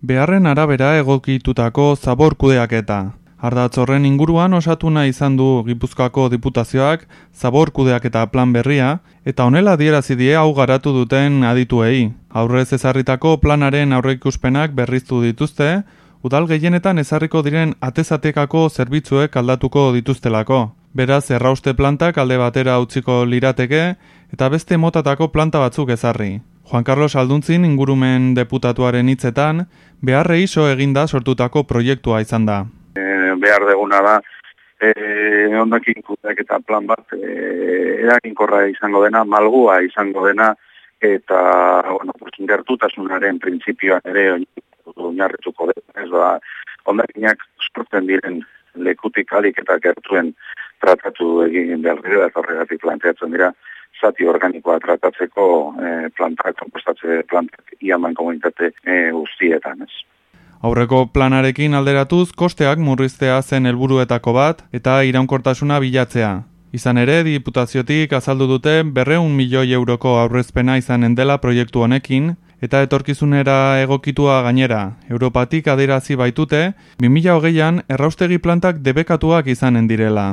beharren arabera egokitutako zabor kudeaketa. Ardatzorren inguruan osatu nahi izan du Gipuzkoako diputazioak zabor kudeaketa plan berria eta honela adierazi die hau garatu duten adituei. Aurrez ezarritako planaren aurreikuspenak berriztu dituzte, udal gehienetan ezarriko diren atezatekako zerbitzuek aldatuko dituztelako. Beraz, errauste plantak alde batera utziko lirateke eta beste motatako planta batzuk ezarri. Juan Carlos Alduntzin ingurumen deputatuaren hitzetan, beharre iso eginda sortutako proiektua izan da. E, behar deguna da, e, ondakin eta plan bat, e, erakinkorra izango dena, malgua izango dena, eta, bueno, gertutasunaren printzipioan ere, oinarrituko dena, ez da, ondakinak sortzen diren lekutik alik eta gertuen tratatu egin behar dira, eta horregatik planteatzen dira, zati organikoa tratatzeko e, plantak, kompostatze plantak iaman komunitate e, guztietan, ez. Aurreko planarekin alderatuz, kosteak murriztea zen helburuetako bat eta iraunkortasuna bilatzea. Izan ere, diputaziotik azaldu dute berreun milioi euroko aurrezpena izanen dela proiektu honekin, eta etorkizunera egokitua gainera. Europatik adirazi baitute, 2008an erraustegi plantak debekatuak izanen direla.